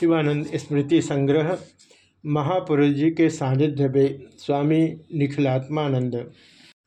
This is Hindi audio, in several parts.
शिवानंद स्मृति संग्रह, महापुरुष जी के सानिध्य में स्वामी निखिलात्मानंद।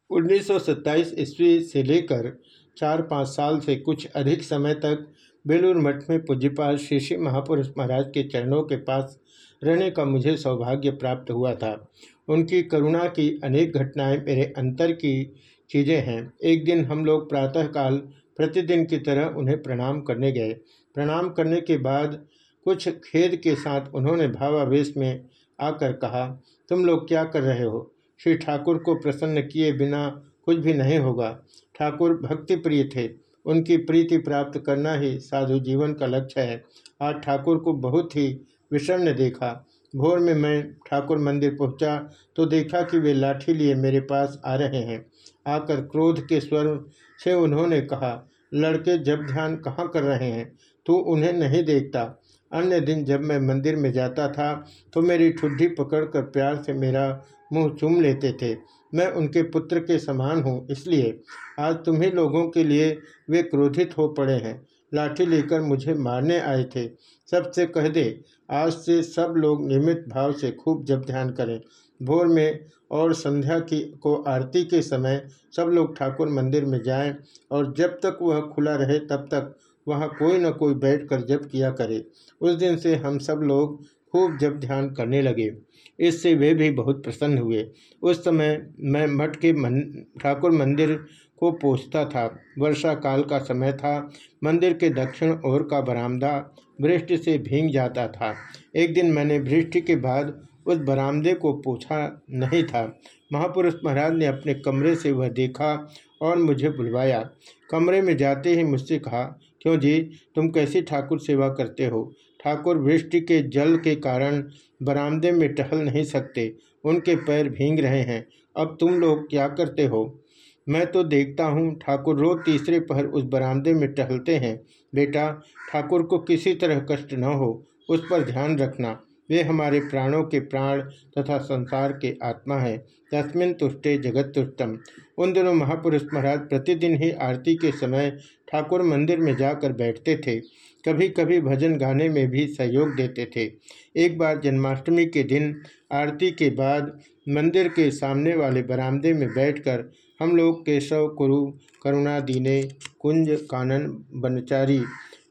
1927 ईस्वी से लेकर चार पाँच साल से कुछ अधिक समय तक बेलूर मठ में पूज्यपाल श्री श्री महापुरुष महाराज के चरणों के पास रहने का मुझे सौभाग्य प्राप्त हुआ था। उनकी करुणा की अनेक घटनाएँ मेरे अंतर की चीज़ें हैं। एक दिन हम लोग प्रातःकाल प्रतिदिन की तरह उन्हें प्रणाम करने गए। प्रणाम करने के बाद कुछ खेद के साथ उन्होंने भावावेश में आकर कहा, तुम लोग क्या कर रहे हो? श्री ठाकुर को प्रसन्न किए बिना कुछ भी नहीं होगा। ठाकुर भक्ति प्रिय थे। उनकी प्रीति प्राप्त करना ही साधु जीवन का लक्ष्य है। आज ठाकुर को बहुत ही विषर्ण देखा। भोर में मैं ठाकुर मंदिर पहुँचा तो देखा कि वे लाठी लिए मेरे पास आ रहे हैं। आकर क्रोध के स्वर से उन्होंने कहा, लड़के जब ध्यान कहाँ कर रहे हैं? तू उन्हें नहीं देखता। अन्य दिन जब मैं मंदिर में जाता था तो मेरी ठुड्डी पकड़कर प्यार से मेरा मुँह चूम लेते थे। मैं उनके पुत्र के समान हूँ, इसलिए आज तुम्ही लोगों के लिए वे क्रोधित हो पड़े हैं। लाठी लेकर मुझे मारने आए थे। सबसे कह दे, आज से सब लोग नियमित भाव से खूब जब ध्यान करें। भोर में और संध्या की, को आरती के समय सब लोग ठाकुर मंदिर में जाएँ और जब तक वह खुला रहे, तब तक वहाँ कोई न कोई बैठकर जप किया करे। उस दिन से हम सब लोग खूब जप ध्यान करने लगे। इससे वे भी बहुत प्रसन्न हुए। उस समय मैं मठ के मन, ठाकुर मंदिर को पोछता था। वर्षा काल का समय था। मंदिर के दक्षिण ओर का बरामदा वृष्टि से भींग जाता था। एक दिन मैंने वृष्टि के बाद उस बरामदे को पूछा नहीं था। महापुरुष महाराज ने अपने कमरे से वह देखा और मुझे बुलवाया। कमरे में जाते ही मुझसे कहा क्यों जी? तुम कैसी ठाकुर सेवा करते हो? ठाकुर वृष्टि के जल के कारण बरामदे में टहल नहीं सकते। उनके पैर भींग रहे हैं। अब तुम लोग क्या करते हो? मैं तो देखता हूँ ठाकुर रोज तीसरे पहर उस बरामदे में टहलते हैं। बेटा, ठाकुर को किसी तरह कष्ट न हो। उस पर ध्यान रखना। वे हमारे प्राणों के प्राण तथा संसार के आत्मा है। तस्मिन तुष्टे जगत तुष्टम उन दिनों महापुरुष महाराज प्रतिदिन ही आरती के समय ठाकुर मंदिर में जाकर बैठते थे। कभी कभी भजन गाने में भी सहयोग देते थे। एक बार जन्माष्टमी के दिन, आरती के बाद मंदिर के सामने वाले बरामदे में बैठकर हम लोग केशव, कुरु, करुणा, दीने, कुंज, कानन, बनचारी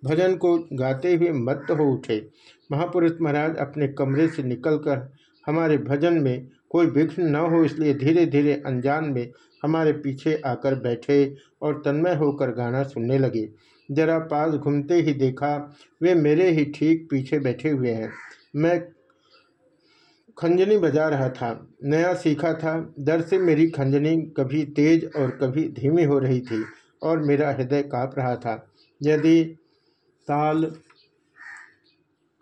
भजन को गाते हुए मत हो उठे। महापुरुष महाराज अपने कमरे से निकलकर हमारे भजन में कोई विघ्न न हो इसलिए धीरे धीरे अनजान में हमारे पीछे आकर बैठे और तन्मय होकर गाना सुनने लगे। जरा पास घूमते ही देखा, वे मेरे ही ठीक पीछे बैठे हुए हैं। मैं खंजनी बजा रहा था, नया सीखा था। डर से मेरी खंजनी कभी तेज और कभी धीमी हो रही थी और मेरा हृदय काँप रहा था। यदि ताल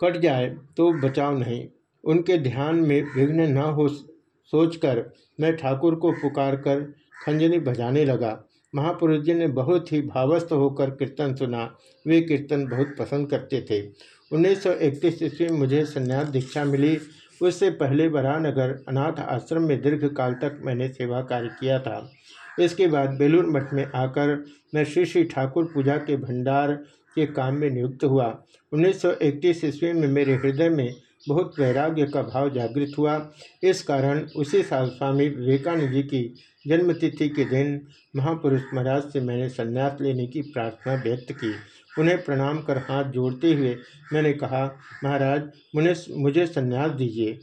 कट जाए तो बचाव नहीं। उनके ध्यान में विघ्न न हो सोचकर मैं ठाकुर को पुकार कर खंजनी बजाने लगा। महापुरुष जी ने बहुत ही भावस्थ होकर कीर्तन सुना। वे कीर्तन बहुत पसंद करते थे। 1931 ईस्वी में मुझे संन्यास दीक्षा मिली। उससे पहले बरानगर अनाथ आश्रम में दीर्घ काल तक मैंने सेवा कार्य किया था। इसके बाद बेलूर मठ में आकर मैं श्री श्री ठाकुर पूजा के भंडार के काम में नियुक्त हुआ। 1931 ईस्वी में मेरे हृदय में बहुत वैराग्य का भाव जागृत हुआ। इस कारण उसी साल स्वामी विवेकानंद जी की जन्मतिथि के दिन महापुरुष महाराज से मैंने संन्यास लेने की प्रार्थना व्यक्त की। उन्हें प्रणाम कर हाथ जोड़ते हुए मैंने कहा, महाराज मुझे मुझे संन्यास दीजिए।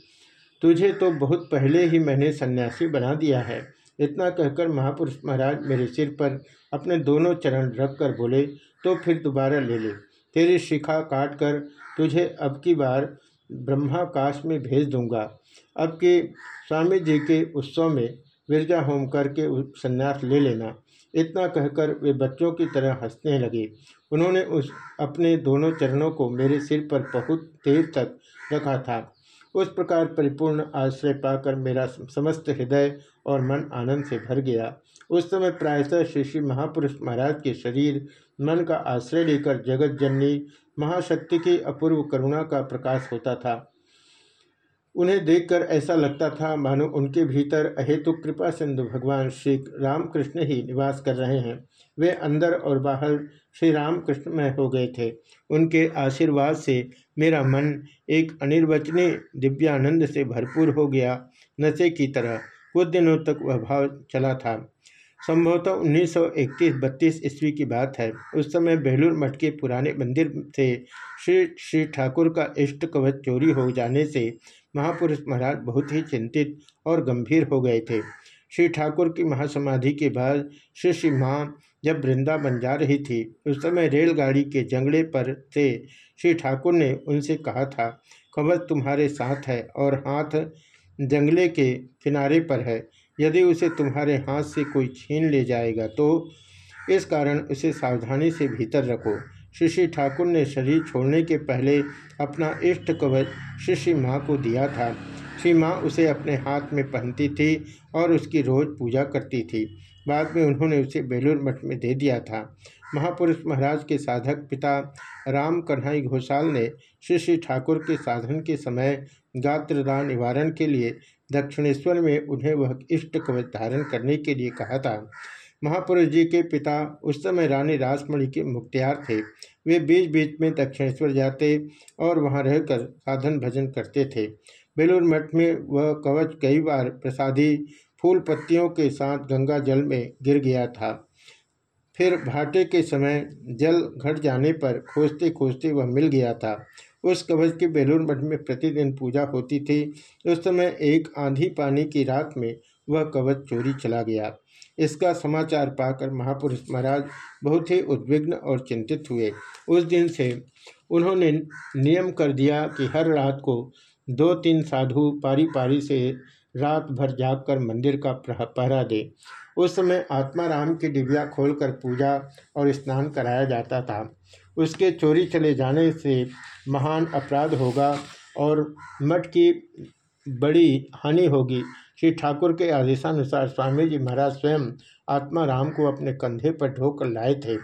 तुझे तो बहुत पहले ही मैंने सन्यासी बना दिया है इतना कहकर महापुरुष महाराज मेरे सिर पर अपने दोनों चरण रख कर बोले तो फिर दोबारा ले ले। तेरी शिखा काट कर तुझे अब की बार ब्रह्माकाश में भेज दूँगा। अब के स्वामी जी के उत्सव में विरजा होम करके संन्यास ले लेना। इतना कहकर वे बच्चों की तरह हंसने लगे। उन्होंने उस अपने दोनों चरणों को मेरे सिर पर बहुत देर तक रखा था। उस प्रकार परिपूर्ण आश्रय पाकर मेरा समस्त हृदय और मन आनंद से भर गया। उस समय प्रायतः श्री श्री महापुरुष महाराज के शरीर मन का आश्रय लेकर जगत जननी महाशक्ति की अपूर्व करुणा का प्रकाश होता था। उन्हें देखकर ऐसा लगता था, मानो उनके भीतर अहेतु कृपा सिंधु भगवान श्री रामकृष्ण ही निवास कर रहे हैं। वे अंदर और बाहर श्री राम कृष्णमय हो गए थे। उनके आशीर्वाद से मेरा मन एक अनिर्वचनीय दिव्यानंद से भरपूर हो गया, नशे की तरह। कुछ दिनों तक वह भाव चला था। संभवतः उन्नीस सौ इकतीस बत्तीस ईस्वी की बात है। उस समय बेलूर मठ के पुराने मंदिर से श्री श्री ठाकुर का इष्ट कवच चोरी हो जाने से महापुरुष महाराज बहुत ही चिंतित और गंभीर हो गए थे। श्री ठाकुर की महासमाधि के बाद श्री श्री माँ जब वृंदावन जा रही थी, उस समय रेलगाड़ी के जंगड़े पर से श्री ठाकुर ने उनसे कहा था, कवच तुम्हारे साथ है और हाथ जंगले के किनारे पर है। यदि उसे तुम्हारे हाथ से कोई छीन ले जाएगा तो इस कारण उसे सावधानी से भीतर रखो। शिशि ठाकुर ने शरीर छोड़ने के पहले अपना इष्ट कवच शिशि माँ को दिया था। श्री माँ उसे अपने हाथ में पहनती थी और उसकी रोज़ पूजा करती थी। बाद में उन्होंने उसे बेलूर मठ में दे दिया था। महापुरुष महाराज के साधक पिता राम कन्हई घोषाल ने श्री श्री ठाकुर के साधन के समय गात्रदान निवारण के लिए दक्षिणेश्वर में उन्हें वह इष्ट कवच धारण करने के लिए कहा था। महापुरुष जी के पिता उस समय रानी रासमणि के मुख्तियार थे। वे बीच बीच में दक्षिणेश्वर जाते और वहाँ रहकर साधन भजन करते थे। बेलूर मठ में वह कवच कई बार प्रसादी फूल पत्तियों के साथ गंगा जल में गिर गया था। फिर भाटे के समय जल घट जाने पर खोजते खोजते वह मिल गया था। उस कवच की बेलूर मठ में प्रतिदिन पूजा होती थी। उस समय एक आंधी पानी की रात में वह कवच चोरी चला गया। इसका समाचार पाकर महापुरुष महाराज बहुत ही उद्विग्न और चिंतित हुए। उस दिन से उन्होंने नियम कर दिया कि हर रात को दो तीन साधु पारी पारी से रात भर जागकर मंदिर का पहरा दे। उस समय आत्मा राम की डिबिया खोलकर पूजा और स्नान कराया जाता था। उसके चोरी चले जाने से महान अपराध होगा और मठ की बड़ी हानि होगी। श्री ठाकुर के आदेशानुसार स्वामी जी महाराज स्वयं आत्मा राम को अपने कंधे पर ढोकर लाए थे।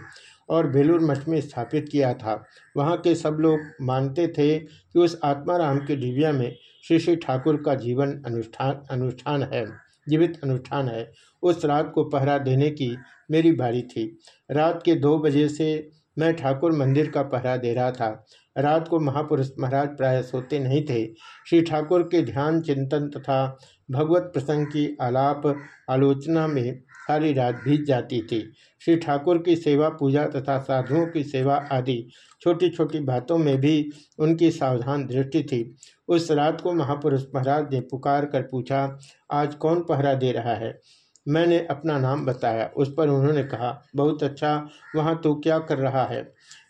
और बेलूर मठ में स्थापित किया था। वहाँ के सब लोग मानते थे कि उस आत्मा राम के डिबिया में श्री श्री ठाकुर का जीवन अनुष्ठान अनुष्ठान है, जीवित अनुष्ठान है। उस रात को पहरा देने की मेरी बारी थी। रात के दो बजे से मैं ठाकुर मंदिर का पहरा दे रहा था। रात को महापुरुष महाराज प्राय सोते नहीं थे। श्री ठाकुर के ध्यान चिंतन तथा भगवत प्रसंग की आलाप आलोचना में सारी रात बीत जाती थी। श्री ठाकुर की सेवा, पूजा तथा साधुओं की सेवा आदि छोटी छोटी बातों में भी उनकी सावधान दृष्टि थी। उस रात को महापुरुष महाराज ने पुकार कर पूछा, आज कौन पहरा दे रहा है? मैंने अपना नाम बताया। उस पर उन्होंने कहा, बहुत अच्छा वहाँ तू क्या कर रहा है?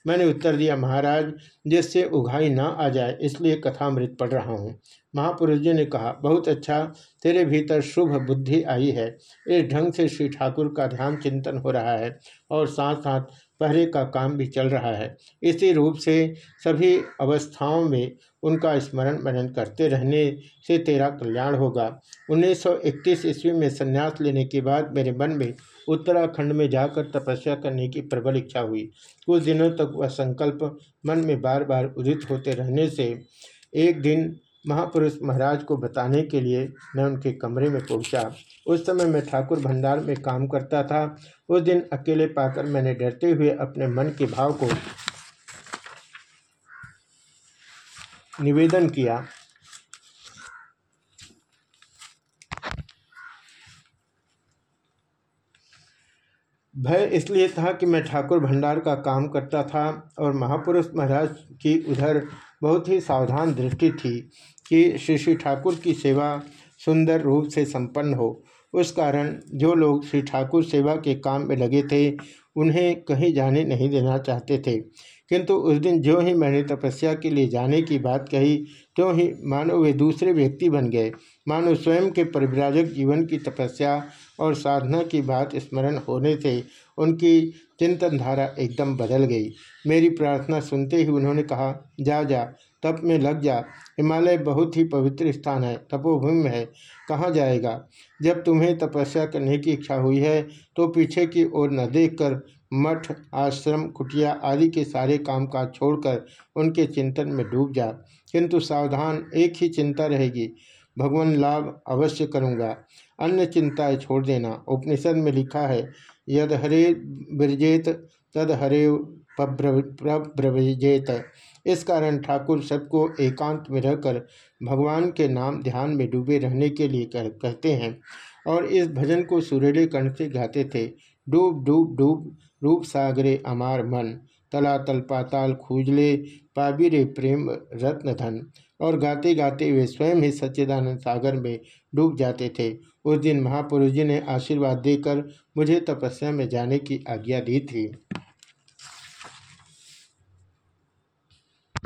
मैंने उत्तर दिया, महाराज, जिससे उघाई ना आ जाए, इसलिए कथामृत पढ़ रहा हूँ। महापुरुष जी ने कहा, बहुत अच्छा तेरे भीतर शुभ बुद्धि आई है। इस ढंग से श्री ठाकुर का ध्यान चिंतन हो रहा है और साथ साथ पहरे का काम भी चल रहा है। इसी रूप से सभी अवस्थाओं में उनका स्मरण मनन करते रहने से तेरा कल्याण होगा। 1931 ईस्वी में संन्यास लेने के बाद मेरे मन में उत्तराखंड में जाकर तपस्या करने की प्रबल इच्छा हुई। कुछ दिनों तक वह संकल्प मन में बार बार उदित होते रहने से एक दिन महापुरुष महाराज को बताने के लिए मैं उनके कमरे में पहुँचा। उस समय मैं ठाकुर भंडार में काम करता था। उस दिन अकेले पाकर मैंने डरते हुए अपने मन के भाव को निवेदन किया। भय इसलिए था कि मैं ठाकुर भंडार का काम करता था और महापुरुष महाराज की उधर बहुत ही सावधान दृष्टि थी कि श्री श्री ठाकुर की सेवा सुंदर रूप से संपन्न हो। उस कारण जो लोग श्री ठाकुर सेवा के काम में लगे थे, उन्हें कहीं जाने नहीं देना चाहते थे। किंतु उस दिन जो ही मैंने तपस्या के लिए जाने की बात कही, त्यों ही मानो वे दूसरे व्यक्ति बन गए। मानो स्वयं के परिव्राजक जीवन की तपस्या और साधना की बात स्मरण होने से उनकी चिंतन धारा एकदम बदल गई। मेरी प्रार्थना सुनते ही उन्होंने कहा, जा जा, तप में लग जा। हिमालय बहुत ही पवित्र स्थान है, तपोभूमि है, कहाँ जाएगा? जब तुम्हें तपस्या करने की इच्छा हुई है तो पीछे की ओर न देखकर, मठ, आश्रम, कुटिया आदि के सारे काम काज छोड़कर उनके चिंतन में डूब जा। किंतु सावधान एक ही चिंता रहेगी, भगवान लाभ अवश्य करूँगा। अन्य चिंताएँ छोड़ देना। उपनिषद में लिखा है, यद हरे बिरजेत, तद हरे प्रब्रजेत इस कारण ठाकुर सबको एकांत में रहकर भगवान के नाम ध्यान में डूबे रहने के लिए कह, कहते हैं और इस भजन को सुरेले कण से गाते थे। डूब डूब डूब रूप सागरे अमार मन तलातल पाताल खूजले पाबिरे प्रेम रत्न धन और गाते गाते वे स्वयं ही सच्चिदानंद सागर में डूब जाते थे। उस दिन महापुरुष जी ने आशीर्वाद देकर मुझे तपस्या में जाने की आज्ञा दी थी।